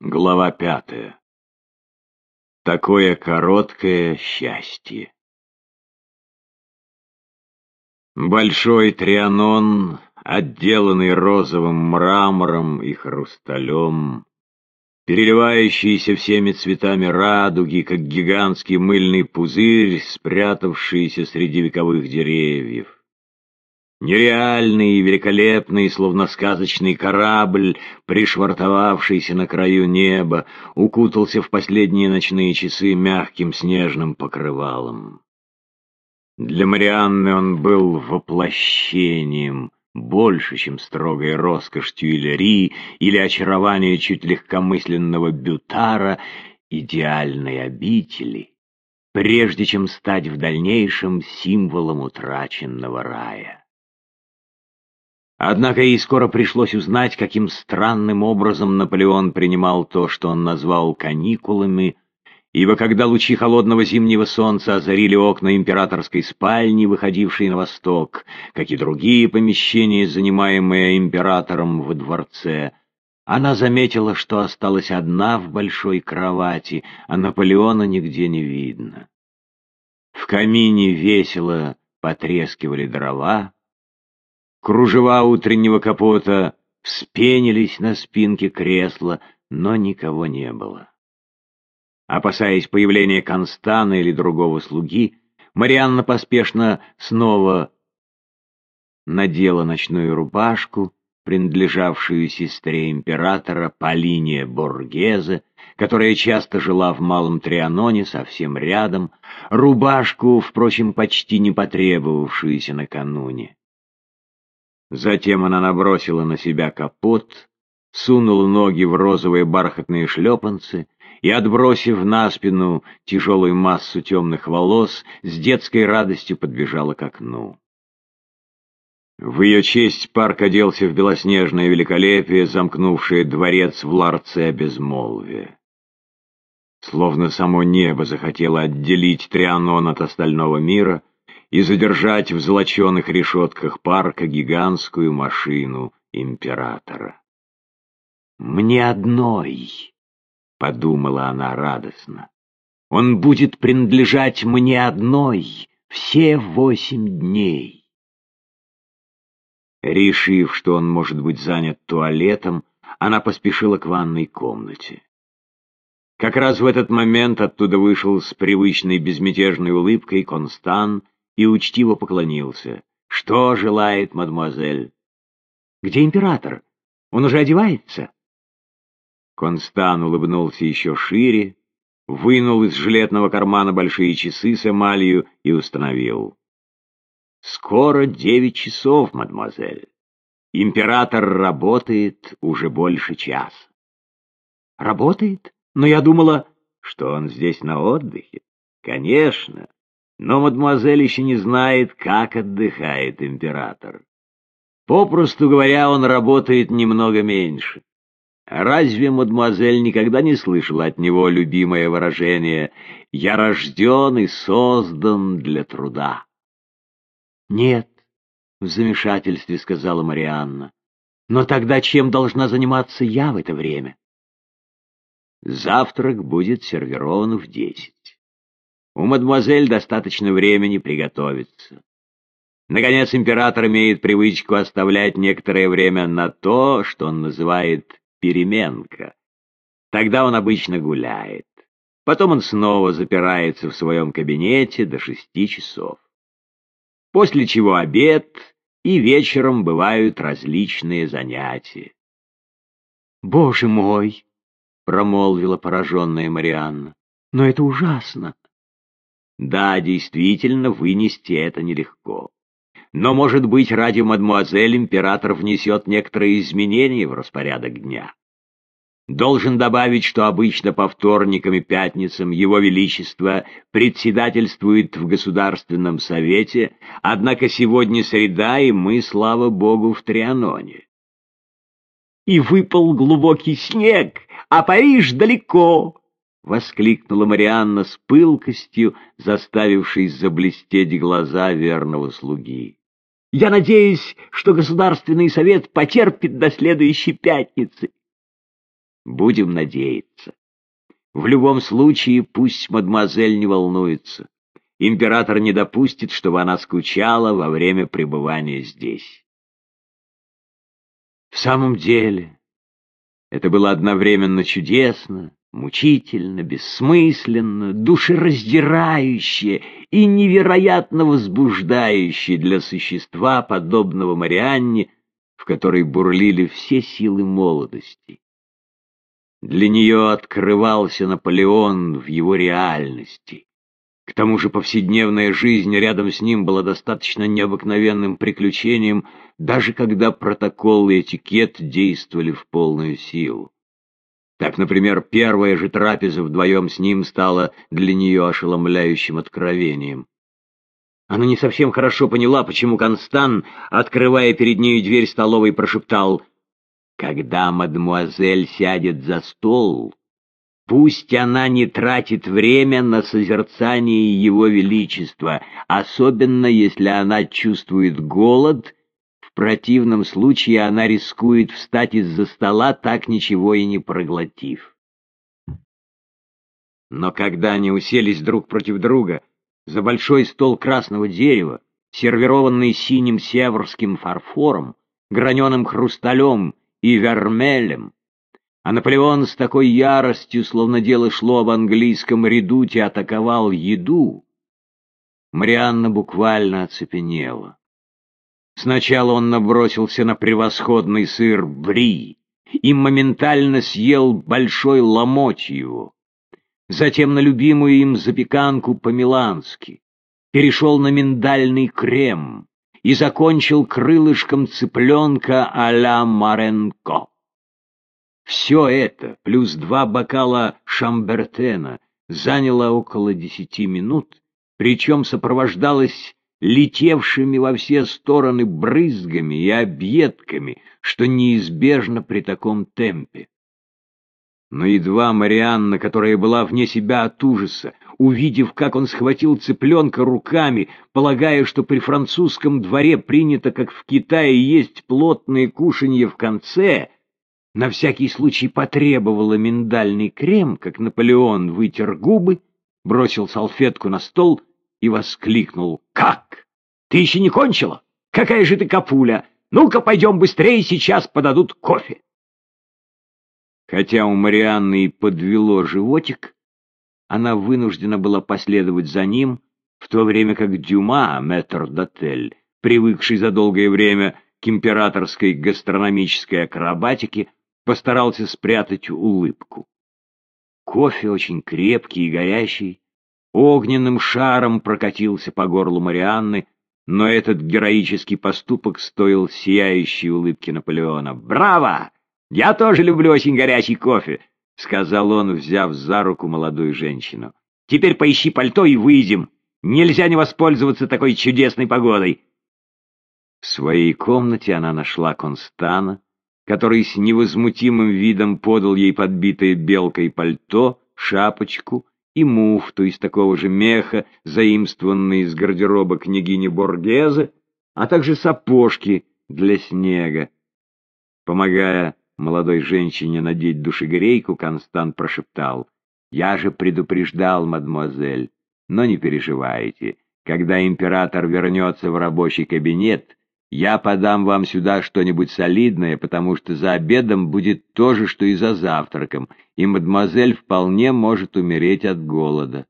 Глава пятая. Такое короткое счастье. Большой трианон, отделанный розовым мрамором и хрусталем, переливающийся всеми цветами радуги, как гигантский мыльный пузырь, спрятавшийся среди вековых деревьев. Нереальный и великолепный, словно сказочный корабль, пришвартовавшийся на краю неба, укутался в последние ночные часы мягким снежным покрывалом. Для Марианны он был воплощением, больше, чем строгой роскошь Тюильри или очарование чуть легкомысленного бютара идеальной обители, прежде чем стать в дальнейшем символом утраченного рая. Однако ей скоро пришлось узнать, каким странным образом Наполеон принимал то, что он назвал каникулами, ибо когда лучи холодного зимнего солнца озарили окна императорской спальни, выходившей на восток, как и другие помещения, занимаемые императором во дворце, она заметила, что осталась одна в большой кровати, а Наполеона нигде не видно. В камине весело потрескивали дрова, Кружева утреннего капота вспенились на спинке кресла, но никого не было. Опасаясь появления Констана или другого слуги, Марианна поспешно снова надела ночную рубашку, принадлежавшую сестре императора Полине Боргезе, которая часто жила в Малом Трианоне, совсем рядом, рубашку, впрочем, почти не потребовавшуюся накануне. Затем она набросила на себя капот, сунула ноги в розовые бархатные шлепанцы и, отбросив на спину тяжелую массу темных волос, с детской радостью подбежала к окну. В ее честь парк оделся в белоснежное великолепие, замкнувшее дворец в ларце безмолвия. Словно само небо захотело отделить Трианон от остального мира — и задержать в золоченых решетках парка гигантскую машину императора. «Мне одной», — подумала она радостно, — «он будет принадлежать мне одной все восемь дней». Решив, что он может быть занят туалетом, она поспешила к ванной комнате. Как раз в этот момент оттуда вышел с привычной безмятежной улыбкой Констан и учтиво поклонился. «Что желает мадемуазель?» «Где император? Он уже одевается?» Констан улыбнулся еще шире, вынул из жилетного кармана большие часы с эмалью и установил. «Скоро девять часов, мадемуазель. Император работает уже больше часа». «Работает? Но я думала, что он здесь на отдыхе. Конечно, но мадемуазель еще не знает, как отдыхает император. Попросту говоря, он работает немного меньше. Разве мадемуазель никогда не слышала от него любимое выражение «Я рожден и создан для труда»? «Нет», — в замешательстве сказала Марианна, — «но тогда чем должна заниматься я в это время?» «Завтрак будет сервирован в десять. У мадемуазель достаточно времени приготовиться. Наконец, император имеет привычку оставлять некоторое время на то, что он называет переменка. Тогда он обычно гуляет. Потом он снова запирается в своем кабинете до шести часов. После чего обед, и вечером бывают различные занятия. «Боже мой!» — промолвила пораженная Марианна. «Но это ужасно!» Да, действительно, вынести это нелегко. Но, может быть, ради мадмуазель император внесет некоторые изменения в распорядок дня. Должен добавить, что обычно по вторникам и пятницам Его Величество председательствует в Государственном Совете, однако сегодня среда, и мы, слава Богу, в Трианоне. И выпал глубокий снег, а Париж далеко, — воскликнула Марианна с пылкостью, заставившей заблестеть глаза верного слуги. «Я надеюсь, что Государственный совет потерпит до следующей пятницы». Будем надеяться. В любом случае, пусть мадемуазель не волнуется. Император не допустит, чтобы она скучала во время пребывания здесь. В самом деле, это было одновременно чудесно, мучительно, бессмысленно, душераздирающе и невероятно возбуждающее для существа, подобного Марианне, в которой бурлили все силы молодости. Для нее открывался Наполеон в его реальности. К тому же повседневная жизнь рядом с ним была достаточно необыкновенным приключением, даже когда протокол и этикет действовали в полную силу. Так, например, первая же трапеза вдвоем с ним стала для нее ошеломляющим откровением. Она не совсем хорошо поняла, почему Констан, открывая перед нею дверь столовой, прошептал «Когда мадемуазель сядет за стол, Пусть она не тратит время на созерцание Его Величества, особенно если она чувствует голод, противном случае она рискует встать из-за стола, так ничего и не проглотив. Но когда они уселись друг против друга за большой стол красного дерева, сервированный синим северским фарфором, граненым хрусталем и вермелем, а Наполеон с такой яростью, словно дело шло об английском редуте, атаковал еду, Марианна буквально оцепенела. Сначала он набросился на превосходный сыр бри и моментально съел большой ломоть его. Затем на любимую им запеканку по-милански. Перешел на миндальный крем и закончил крылышком цыпленка а-ля Маренко. Все это, плюс два бокала шамбертена, заняло около десяти минут, причем сопровождалось летевшими во все стороны брызгами и объедками, что неизбежно при таком темпе. Но едва Марианна, которая была вне себя от ужаса, увидев, как он схватил цыпленка руками, полагая, что при французском дворе принято, как в Китае, есть плотные кушанье в конце, на всякий случай потребовала миндальный крем, как Наполеон вытер губы, бросил салфетку на стол и воскликнул. «Как? Ты еще не кончила? Какая же ты капуля! Ну-ка, пойдем быстрее, сейчас подадут кофе!» Хотя у Марианны и подвело животик, она вынуждена была последовать за ним, в то время как Дюма, метр-дотель, привыкший за долгое время к императорской гастрономической акробатике, постарался спрятать улыбку. Кофе очень крепкий и горячий, огненным шаром прокатился по горлу Марианны, но этот героический поступок стоил сияющей улыбки Наполеона. «Браво! Я тоже люблю очень горячий кофе!» — сказал он, взяв за руку молодую женщину. «Теперь поищи пальто и выйдем. Нельзя не воспользоваться такой чудесной погодой». В своей комнате она нашла Констана, который с невозмутимым видом подал ей подбитое белкой пальто, шапочку и муфту из такого же меха, заимствованные из гардероба княгини Боргезе, а также сапожки для снега. Помогая молодой женщине надеть душегрейку, Констант прошептал, «Я же предупреждал, мадемуазель, но не переживайте, когда император вернется в рабочий кабинет, я подам вам сюда что-нибудь солидное, потому что за обедом будет то же, что и за завтраком, и мадемуазель вполне может умереть от голода.